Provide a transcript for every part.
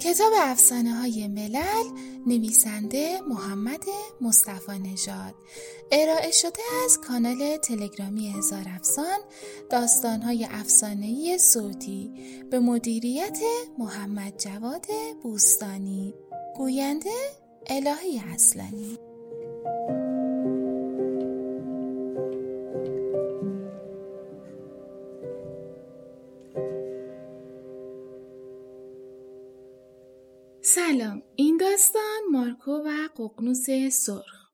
کتاب افسانه های ملل نویسنده محمد مصطفی نژاد. ارائه شده از کانال تلگرامی هزار افسان داستان های افسانه‌ای صوتی. به مدیریت محمد جواد بوستانی. گوینده الهی اصلانی. ققنوس سرخ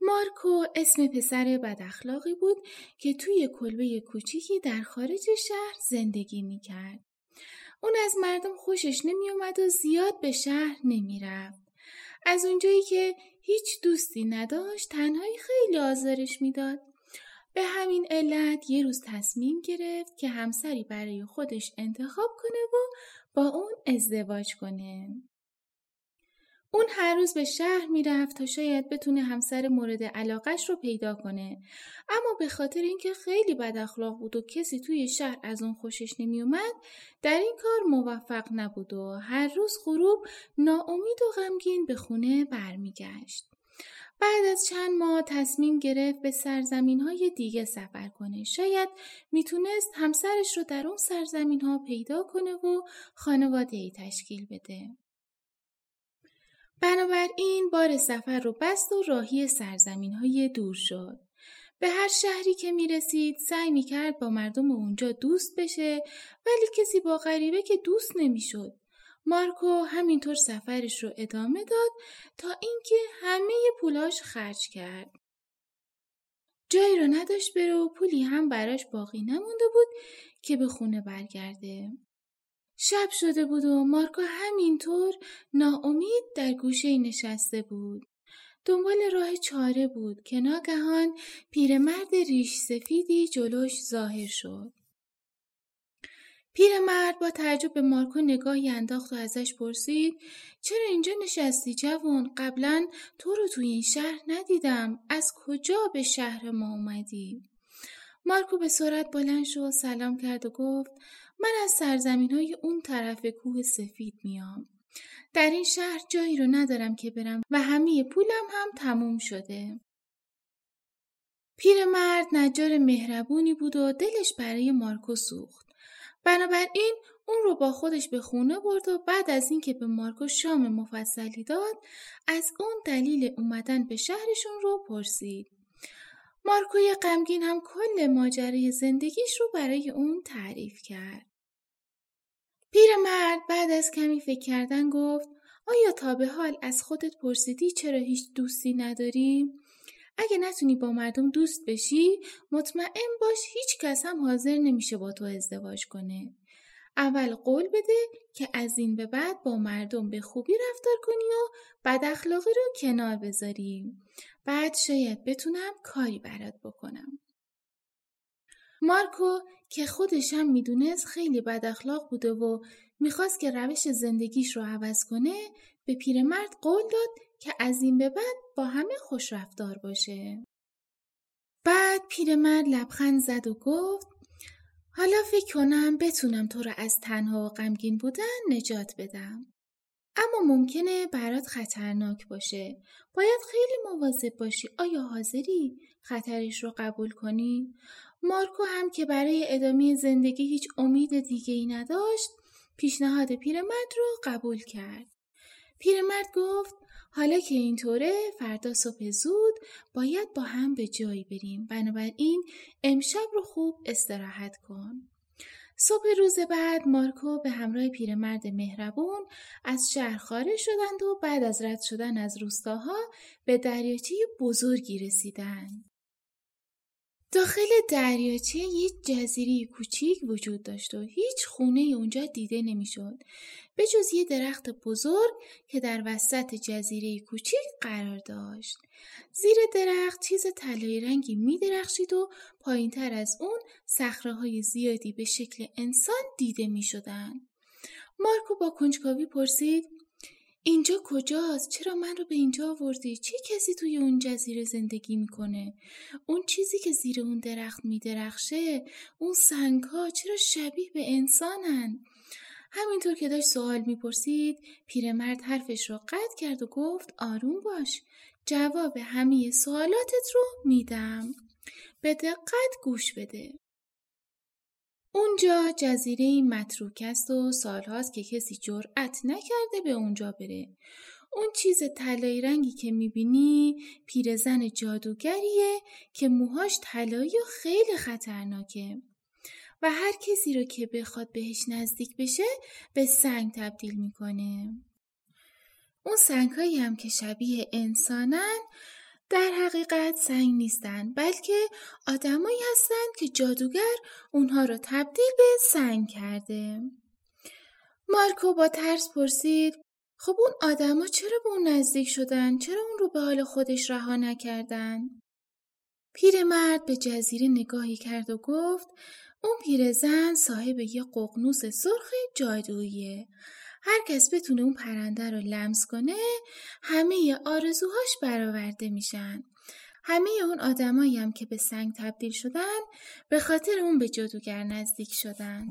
مارکو اسم پسر بد اخلاقی بود که توی کلبه کوچیکی در خارج شهر زندگی می کرد. اون از مردم خوشش نمی اومد و زیاد به شهر نمی رفت. از اونجایی که هیچ دوستی نداشت تنهایی خیلی آزارش می‌داد. به همین علت یه روز تصمیم گرفت که همسری برای خودش انتخاب کنه و با اون ازدواج کنه. اون هر روز به شهر می‌رفت تا شاید بتونه همسر مورد علاقش رو پیدا کنه اما به خاطر اینکه خیلی بد اخلاق بود و کسی توی شهر از اون خوشش نمیومد در این کار موفق نبود و هر روز غروب ناامید و غمگین به خونه برمیگشت بعد از چند ماه تصمیم گرفت به سرزمین های دیگه سفر کنه. شاید می‌تونست همسرش رو در اون سرزمین ها پیدا کنه و خانواده ای تشکیل بده. بنابراین بار سفر رو بست و راهی سرزمین های دور شد. به هر شهری که می رسید سعی می کرد با مردم اونجا دوست بشه ولی کسی با غریبه که دوست نمی شد. مارکو همینطور سفرش رو ادامه داد تا اینکه همه پولاش خرج کرد. جایی رو نداشت بره و پولی هم براش باقی نمونده بود که به خونه برگرده. شب شده بود و مارکو همینطور ناامید در گوشه نشسته بود. دنبال راه چاره بود که ناگهان پیرمرد ریش سفیدی جلوش ظاهر شد. پیرمرد با تعجب به مارکو نگاهی انداخت و ازش پرسید چرا اینجا نشستی جوان قبلا تو رو توی این شهر ندیدم از کجا به شهر ما اومدی مارکو به سرعت بلند شد سلام کرد و گفت من از سرزمین های اون طرف کوه سفید میام. در این شهر جایی رو ندارم که برم و همه پولم هم تموم شده. پیرمرد نجار مهربونی بود و دلش برای مارکو سوخت. بنابراین اون رو با خودش به خونه برد و بعد از اینکه به مارکو شام مفصلی داد از اون دلیل اومدن به شهرشون رو پرسید. مارکوی غمگین هم کل ماجرای زندگیش رو برای اون تعریف کرد. پیرمرد بعد از کمی فکر کردن گفت آیا تا به حال از خودت پرسیدی چرا هیچ دوستی نداری؟ اگه نتونی با مردم دوست بشی مطمئن باش هیچ کس هم حاضر نمیشه با تو ازدواج کنه. اول قول بده که از این به بعد با مردم به خوبی رفتار کنی و بد اخلاقی رو کنار بذاری. بعد شاید بتونم کاری برات بکنم. مارکو که خودش هم می‌دونست خیلی بد اخلاق بوده و می‌خواست که روش زندگیش رو عوض کنه به پیرمرد قول داد که از این به بعد با همه خوش رفتار باشه. بعد پیرمرد لبخند زد و گفت حالا فکر کنم بتونم تو را از تنها و غمگین بودن نجات بدم. اما ممکنه برات خطرناک باشه. باید خیلی مواظب باشی. آیا حاضری خطرش رو قبول کنی؟ مارکو هم که برای ادامه زندگی هیچ امید دیگه ای نداشت پیشنهاد پیرمرد رو قبول کرد. پیرمرد گفت حالا که اینطوره فردا صبح زود باید با هم به جایی بریم بنابراین امشب رو خوب استراحت کن صبح روز بعد مارکو به همراه پیرمرد مهربون از شهر خارج شدند و بعد از رد شدن از روستاها به دریاچه بزرگی رسیدند. داخل دریاچه یک جزیره کوچیک وجود داشت و هیچ خونه اونجا دیده نمی‌شد به جز یه درخت بزرگ که در وسط جزیره کوچیک قرار داشت. زیر درخت چیز طلایی رنگی می درخشید و پایین تر از اون های زیادی به شکل انسان دیده می شدن. مارکو با کنجکاوی پرسید اینجا کجاست؟ چرا من رو به اینجا آوردی؟ چه کسی توی اون جزیره زندگی می‌کنه؟ اون چیزی که زیر اون درخت میدرخشه اون سنگ ها چرا شبیه به انسانن؟ همینطور که داشت سوال می‌پرسید پیرمرد حرفش رو قطع کرد و گفت آروم باش جواب همه سوالاتت رو میدم به دقت گوش بده اونجا جزیره متروک است و سالهاست که کسی جرأت نکرده به اونجا بره. اون چیز طلایی رنگی که می‌بینی پیرزن جادوگریه که موهاش طلایی و خیلی خطرناکه. و هر کسی رو که بخواد بهش نزدیک بشه به سنگ تبدیل می‌کنه. اون سنگ هم که شبیه انسانن در حقیقت سنگ نیستند بلکه آدمایی هستند که جادوگر اونها رو تبدیل به سنگ کرده. مارکو با ترس پرسید خب اون آدما چرا به اون نزدیک شدن؟ چرا اون رو به حال خودش رها نکردن؟ پیرمرد به جزیره نگاهی کرد و گفت اون پیرزن صاحب یه ققنوس سرخ جادوییه هر کس بتونه اون پرنده رو لمس کنه همه آرزوهاش برآورده میشن. همه اون آدمایی هم که به سنگ تبدیل شدن به خاطر اون به جادوگر نزدیک شدن.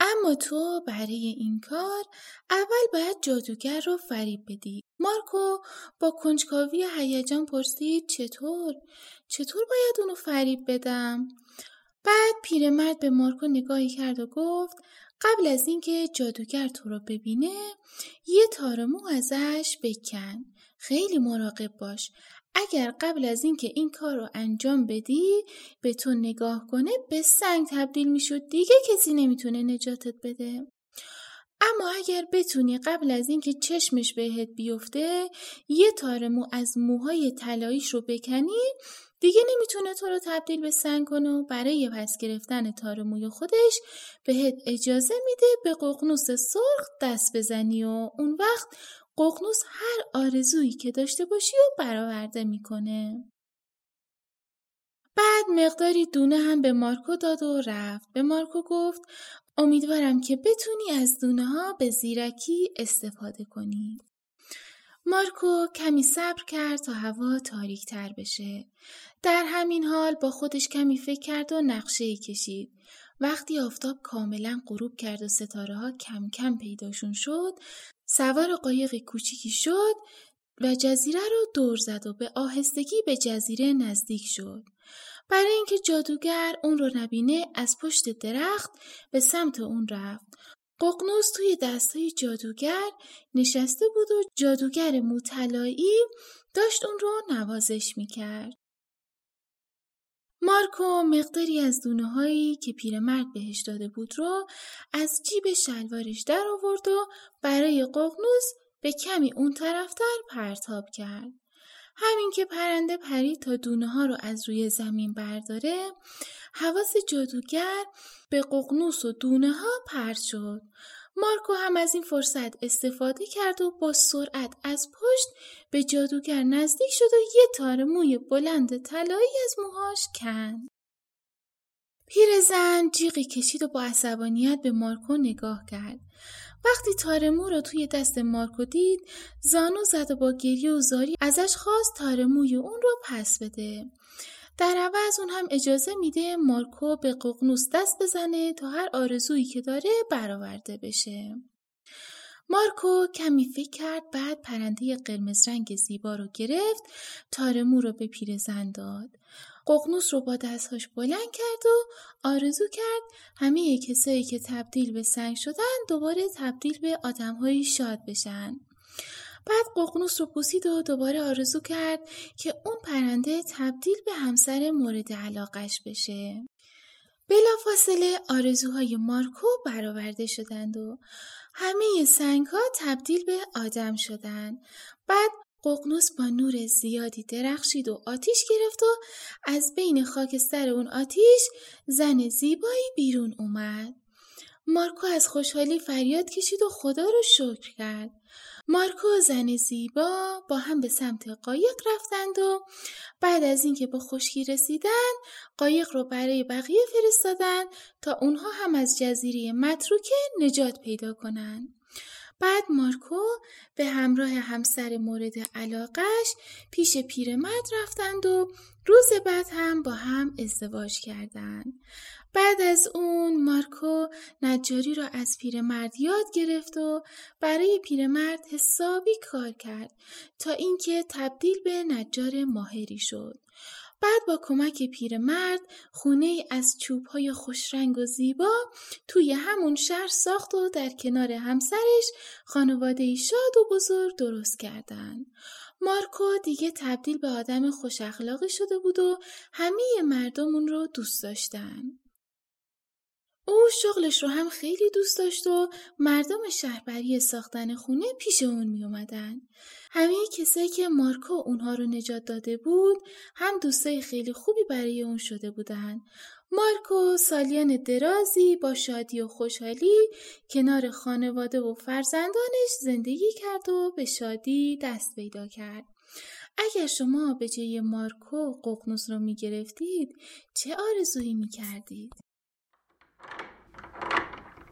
اما تو برای این کار اول باید جادوگر رو فریب بدی. مارکو با کنجکاوی هیجان پرسید چطور؟ چطور باید اونو فریب بدم؟ بعد پیرمرد به مارکو نگاهی کرد و گفت قبل از اینکه جادوگر تو رو ببینه یه تارمو ازش بکن. خیلی مراقب باش. اگر قبل از اینکه این کار رو انجام بدی به تو نگاه کنه به سنگ تبدیل می‌شد. دیگه کسی نمی‌تونه نجاتت بده. اما اگر بتونی قبل از اینکه چشمش بهت بیفته یه تارمو از موهای طلاییش رو بکنی دیگه نمی‌تونه تو رو تبدیل به سنگ کنه و برای پس گرفتن تار موی خودش بهت اجازه میده به ققنوس سرخ دست بزنی و اون وقت ققنوس هر آرزویی که داشته باشی و برآورده می‌کنه. بعد مقداری دونه هم به مارکو داد و رفت. به مارکو گفت امیدوارم که بتونی از دونه ها به زیرکی استفاده کنی. مارکو کمی صبر کرد تا هوا تاریک تر بشه. در همین حال با خودش کمی فکر کرد و نقشه ای کشید. وقتی آفتاب کاملا غروب کرد و ستاره ها کم کم پیداشون شد، سوار قایق کوچیکی شد و جزیره رو دور زد و به آهستگی به جزیره نزدیک شد. برای اینکه جادوگر اون رو نبینه از پشت درخت به سمت اون رفت. ققنوس توی دستای جادوگر نشسته بود و جادوگر موطلایی داشت اون رو نوازش می‌کرد. مارکو مقداری از دونه هایی که پیرمرد بهش داده بود رو از جیب شلوارش در آورد و برای ققنوس به کمی اون طرفتر پرتاب کرد. همین که پرنده پرید تا دونه ها رو از روی زمین برداره حواس جادوگر به ققنوس و دونه ها پرت شد. مارکو هم از این فرصت استفاده کرد و با سرعت از پشت به جادوگر نزدیک شد و یه تار موی بلند طلایی از موهاش کند. پیرزن جیغی کشید و با عصبانیت به مارکو نگاه کرد. وقتی تار مو را توی دست مارکو دید، زانو زد و با گریه و زاری ازش خواست تار موی اون رو پس بده. در عوض اون هم اجازه میده مارکو به ققنوس دست بزنه تا هر آرزویی که داره برآورده بشه. مارکو کمی فکر کرد بعد پرنده قرمز رنگ زیبا رو گرفت تارمو رو به پیرزن داد. ققنوس رو با دستهاش بلند کرد و آرزو کرد همه کسایی که تبدیل به سنگ شدن دوباره تبدیل به آدمهایی شاد بشن. بعد ققنوس رو بوسید و دوباره آرزو کرد که اون پرنده تبدیل به همسر مورد علاقش بشه. بلافاصله آرزوهای مارکو برآورده شدند و همه سنگ ها تبدیل به آدم شدند. بعد ققنوس با نور زیادی درخشید و آتیش گرفت و از بین خاکستر اون آتیش زن زیبایی بیرون اومد. مارکو از خوشحالی فریاد کشید و خدا رو شکر کرد. مارکو و زن زیبا با هم به سمت قایق رفتند و بعد از اینکه با خشکی رسیدن قایق رو برای بقیه فرستادن تا اونها هم از جزیره متروکه نجات پیدا کنند. بعد مارکو به همراه همسر مورد علاقش پیش پیرمرد رفتند و روز بعد هم با هم ازدواج کردند. بعد از اون مارکو نجاری را از پیرمرد یاد گرفت و برای پیرمرد حسابی کار کرد تا اینکه تبدیل به نجار ماهری شد. بعد با کمک پیرمرد خونه از چوب های خوشرنگ و زیبا توی همون شهر ساخت و در کنار همسرش خانواده شاد و بزرگ درست کردند. مارکو دیگه تبدیل به آدم خوش اخلاقی شده بود و همه مردم اون رو دوست داشتن. او شغلش رو هم خیلی دوست داشت و مردم شهر ساختن خونه پیش اون می اومدن. همه کسایی که مارکو اونها رو نجات داده بود هم دوستای خیلی خوبی برای اون شده بودن. مارکو سالیان درازی با شادی و خوشحالی کنار خانواده و فرزندانش زندگی کرد و به شادی دست پیدا کرد. اگر شما به جای مارکو ققنوس رو می گرفتید چه آرزویی می کردید؟